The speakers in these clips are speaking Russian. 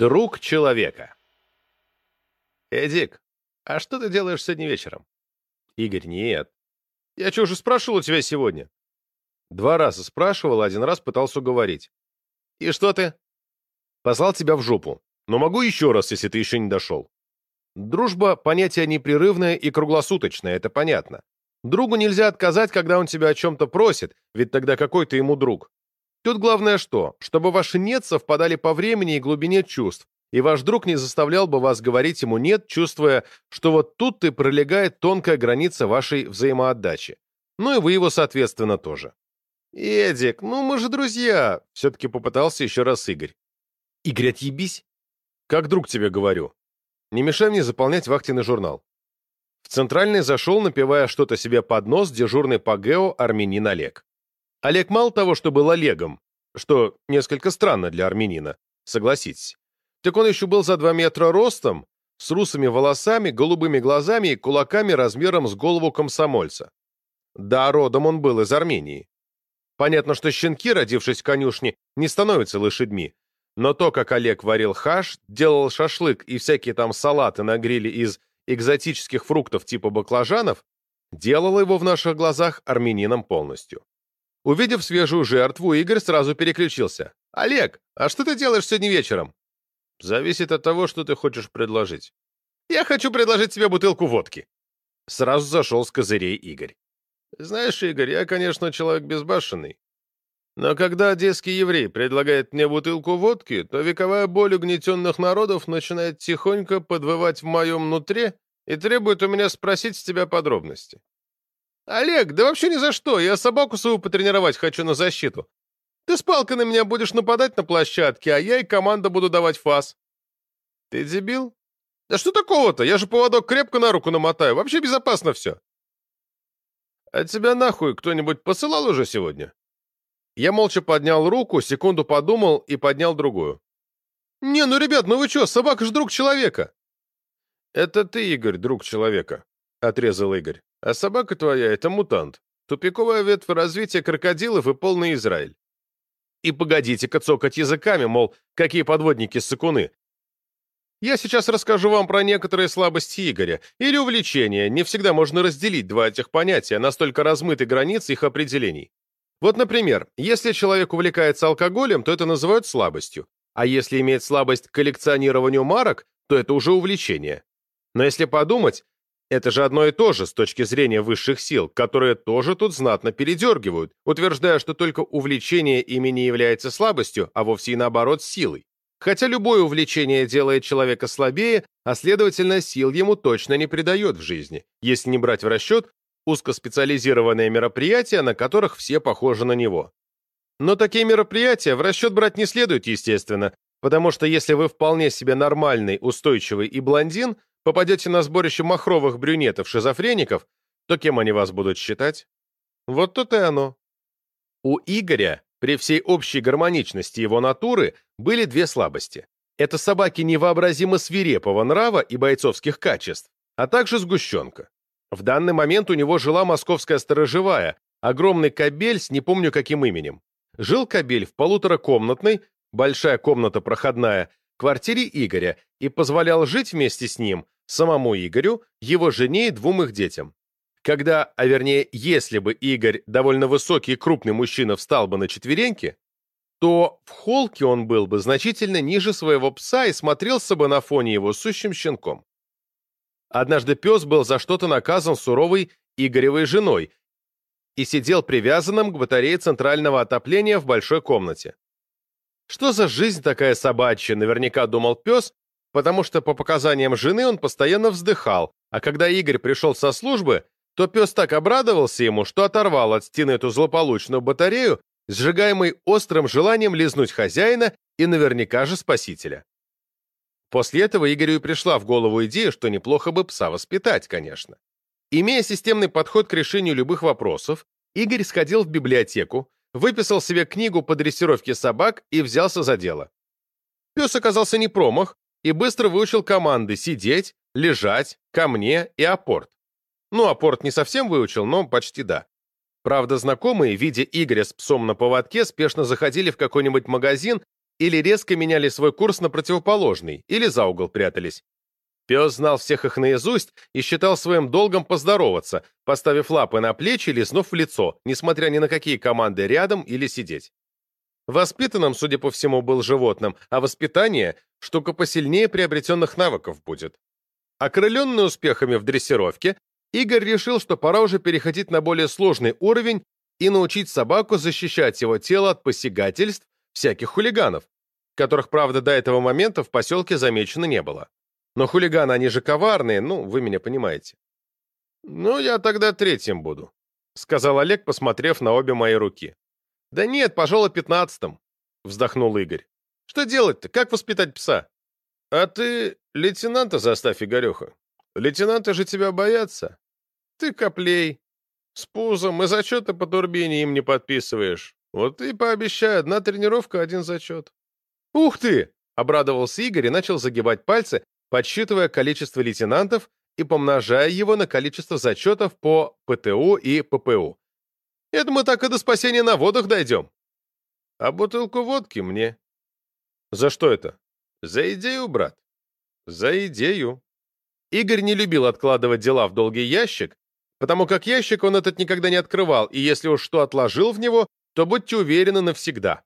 Друг человека. Эдик, а что ты делаешь сегодня вечером? Игорь, нет. Я что же спрашивал у тебя сегодня? Два раза спрашивал, один раз пытался уговорить. И что ты? Послал тебя в жопу. Но могу еще раз, если ты еще не дошел. Дружба – понятие непрерывное и круглосуточное, это понятно. Другу нельзя отказать, когда он тебя о чем-то просит, ведь тогда какой ты ему друг? Тут главное что? Чтобы ваши «нет» совпадали по времени и глубине чувств, и ваш друг не заставлял бы вас говорить ему «нет», чувствуя, что вот тут и пролегает тонкая граница вашей взаимоотдачи. Ну и вы его, соответственно, тоже. «Эдик, ну мы же друзья!» — все-таки попытался еще раз Игорь. «Игорь, отъебись!» «Как друг тебе говорю. Не мешай мне заполнять вахтенный журнал». В центральный зашел, напивая что-то себе под нос, дежурный по ГЭО армянин Олег. Олег мало того, что был Олегом, что несколько странно для армянина, согласитесь, так он еще был за два метра ростом, с русыми волосами, голубыми глазами и кулаками размером с голову комсомольца. Да, родом он был из Армении. Понятно, что щенки, родившись в конюшне, не становятся лошадьми, но то, как Олег варил хаш, делал шашлык и всякие там салаты на гриле из экзотических фруктов типа баклажанов, делало его в наших глазах армянином полностью. Увидев свежую жертву, Игорь сразу переключился. «Олег, а что ты делаешь сегодня вечером?» «Зависит от того, что ты хочешь предложить». «Я хочу предложить тебе бутылку водки». Сразу зашел с козырей Игорь. «Знаешь, Игорь, я, конечно, человек безбашенный. Но когда одесский еврей предлагает мне бутылку водки, то вековая боль угнетенных народов начинает тихонько подвывать в моем нутре и требует у меня спросить с тебя подробности. «Олег, да вообще ни за что, я собаку свою потренировать хочу на защиту. Ты с палкой на меня будешь нападать на площадке, а я и команда буду давать фас». «Ты дебил? Да что такого-то? Я же поводок крепко на руку намотаю, вообще безопасно все». «А тебя нахуй кто-нибудь посылал уже сегодня?» Я молча поднял руку, секунду подумал и поднял другую. «Не, ну, ребят, ну вы что, собака же друг человека!» «Это ты, Игорь, друг человека», — отрезал Игорь. А собака твоя — это мутант. Тупиковая ветвь развития крокодилов и полный Израиль. И погодите-ка цокать языками, мол, какие подводники-сыкуны. Я сейчас расскажу вам про некоторые слабости Игоря или увлечения. Не всегда можно разделить два этих понятия, настолько размыты границы их определений. Вот, например, если человек увлекается алкоголем, то это называют слабостью. А если имеет слабость к коллекционированию марок, то это уже увлечение. Но если подумать, это же одно и то же с точки зрения высших сил, которые тоже тут знатно передергивают, утверждая, что только увлечение ими не является слабостью, а вовсе и наоборот силой. Хотя любое увлечение делает человека слабее, а следовательно, сил ему точно не придает в жизни, если не брать в расчет узкоспециализированные мероприятия, на которых все похожи на него. Но такие мероприятия в расчет брать не следует, естественно, потому что если вы вполне себе нормальный, устойчивый и блондин – попадете на сборище махровых брюнетов-шизофреников, то кем они вас будут считать? Вот тут и оно. У Игоря, при всей общей гармоничности его натуры, были две слабости. Это собаки невообразимо свирепого нрава и бойцовских качеств, а также сгущенка. В данный момент у него жила московская сторожевая, огромный кобель с не помню каким именем. Жил кобель в полуторакомнатной, большая комната проходная, квартире Игоря и позволял жить вместе с ним самому Игорю, его жене и двум их детям. Когда, а вернее, если бы Игорь, довольно высокий и крупный мужчина, встал бы на четвереньки, то в холке он был бы значительно ниже своего пса и смотрелся бы на фоне его сущим щенком. Однажды пес был за что-то наказан суровой Игоревой женой и сидел привязанным к батарее центрального отопления в большой комнате. Что за жизнь такая собачья, наверняка думал пес, потому что по показаниям жены он постоянно вздыхал, а когда Игорь пришел со службы, то пес так обрадовался ему, что оторвал от стены эту злополучную батарею, сжигаемый острым желанием лизнуть хозяина и наверняка же спасителя. После этого Игорю и пришла в голову идея, что неплохо бы пса воспитать, конечно. Имея системный подход к решению любых вопросов, Игорь сходил в библиотеку, выписал себе книгу по дрессировке собак и взялся за дело. Пес оказался не промах и быстро выучил команды «сидеть», «лежать», «ко мне» и «апорт». Ну, апорт не совсем выучил, но почти да. Правда, знакомые, видя Игоря с псом на поводке, спешно заходили в какой-нибудь магазин или резко меняли свой курс на противоположный, или за угол прятались. Пес знал всех их наизусть и считал своим долгом поздороваться, поставив лапы на плечи и лизнув в лицо, несмотря ни на какие команды рядом или сидеть. Воспитанным, судя по всему, был животным, а воспитание – штука посильнее приобретенных навыков будет. Окрыленный успехами в дрессировке, Игорь решил, что пора уже переходить на более сложный уровень и научить собаку защищать его тело от посягательств всяких хулиганов, которых, правда, до этого момента в поселке замечено не было. Но хулиганы, они же коварные, ну, вы меня понимаете. «Ну, я тогда третьим буду», — сказал Олег, посмотрев на обе мои руки. «Да нет, пожалуй, пятнадцатым», — вздохнул Игорь. «Что делать-то? Как воспитать пса?» «А ты лейтенанта заставь, Игореха. Лейтенанты же тебя боятся. Ты коплей. С пузом и зачеты по турбине им не подписываешь. Вот и пообещай, одна тренировка, один зачет. «Ух ты!» — обрадовался Игорь и начал загибать пальцы, подсчитывая количество лейтенантов и помножая его на количество зачетов по ПТУ и ППУ. «Это мы так и до спасения на водах дойдем». «А бутылку водки мне». «За что это?» «За идею, брат». «За идею». Игорь не любил откладывать дела в долгий ящик, потому как ящик он этот никогда не открывал, и если уж что отложил в него, то будьте уверены навсегда.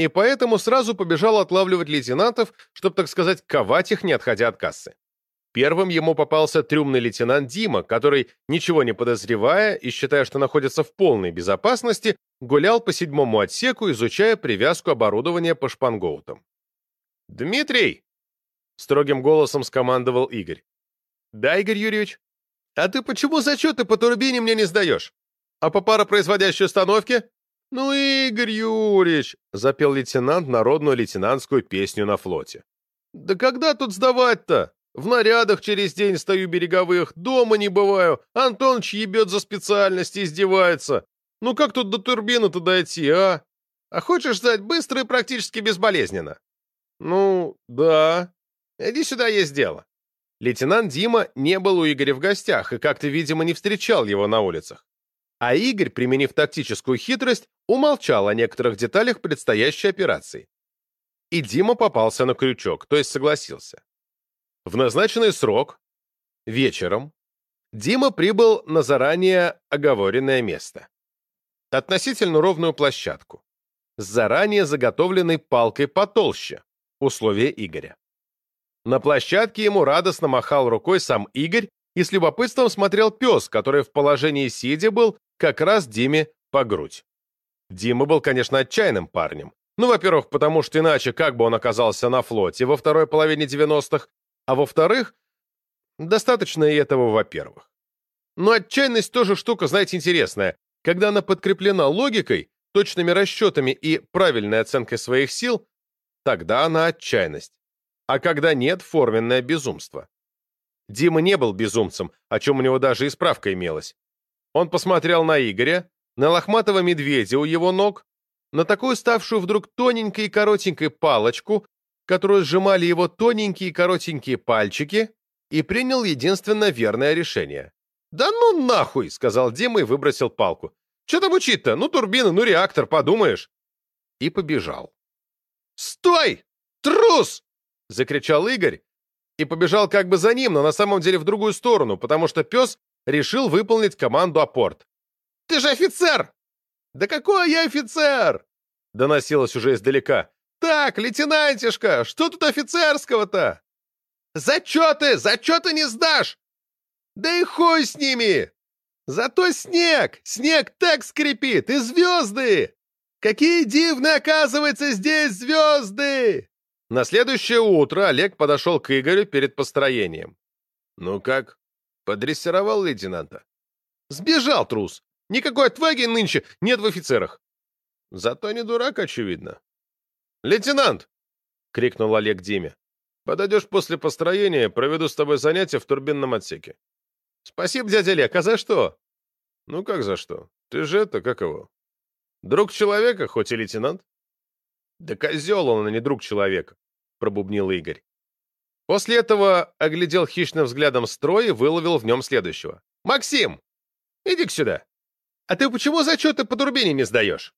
И поэтому сразу побежал отлавливать лейтенантов, чтобы, так сказать, ковать их, не отходя от кассы. Первым ему попался трюмный лейтенант Дима, который, ничего не подозревая и считая, что находится в полной безопасности, гулял по седьмому отсеку, изучая привязку оборудования по шпангоутам. «Дмитрий!» — строгим голосом скомандовал Игорь. «Да, Игорь Юрьевич? А ты почему зачеты по турбине мне не сдаешь? А по паропроизводящей установке?» «Ну, Игорь Юрьевич!» — запел лейтенант народную лейтенантскую песню на флоте. «Да когда тут сдавать-то? В нарядах через день стою береговых, дома не бываю, Антоныч ебет за специальность и издевается. Ну как тут до турбины-то дойти, а? А хочешь стать быстро и практически безболезненно?» «Ну, да. Иди сюда, есть дело». Лейтенант Дима не был у Игоря в гостях и как-то, видимо, не встречал его на улицах. А Игорь, применив тактическую хитрость, умолчал о некоторых деталях предстоящей операции. И Дима попался на крючок, то есть согласился. В назначенный срок, вечером, Дима прибыл на заранее оговоренное место. Относительно ровную площадку, с заранее заготовленной палкой потолще, условия Игоря. На площадке ему радостно махал рукой сам Игорь и с любопытством смотрел пес, который в положении сидя был как раз Диме по грудь. Дима был, конечно, отчаянным парнем. Ну, во-первых, потому что иначе как бы он оказался на флоте во второй половине 90-х, а во-вторых, достаточно и этого во-первых. Но отчаянность тоже штука, знаете, интересная. Когда она подкреплена логикой, точными расчетами и правильной оценкой своих сил, тогда она отчаянность а когда нет, форменное безумство. Дима не был безумцем, о чем у него даже и справка имелась. Он посмотрел на Игоря, на лохматого медведя у его ног, на такую ставшую вдруг тоненькой и коротенькой палочку, которую сжимали его тоненькие и коротенькие пальчики, и принял единственно верное решение. «Да ну нахуй!» — сказал Дима и выбросил палку. «Че там учить-то? Ну турбина, ну реактор, подумаешь!» И побежал. «Стой! Трус!» — закричал Игорь и побежал как бы за ним, но на самом деле в другую сторону, потому что пес решил выполнить команду апорт. «Ты же офицер!» «Да какой я офицер?» — доносилось уже издалека. «Так, лейтенантишка, что тут офицерского-то?» «Зачеты! Зачеты не сдашь!» «Да и хуй с ними! Зато снег! Снег так скрипит! И звезды! Какие дивные, оказывается, здесь звезды!» На следующее утро Олег подошел к Игорю перед построением. «Ну как, подрессировал лейтенанта?» «Сбежал, трус! Никакой отваги нынче нет в офицерах!» «Зато не дурак, очевидно». «Лейтенант!» — крикнул Олег Диме. «Подойдешь после построения, проведу с тобой занятия в турбинном отсеке». «Спасибо, дядя Олег, а за что?» «Ну как за что? Ты же это, как его? Друг человека, хоть и лейтенант?» «Да козел он, а не друг человека», — пробубнил Игорь. После этого оглядел хищным взглядом строй и выловил в нем следующего. «Максим, иди-ка сюда. А ты почему зачеты по турбине не сдаешь?»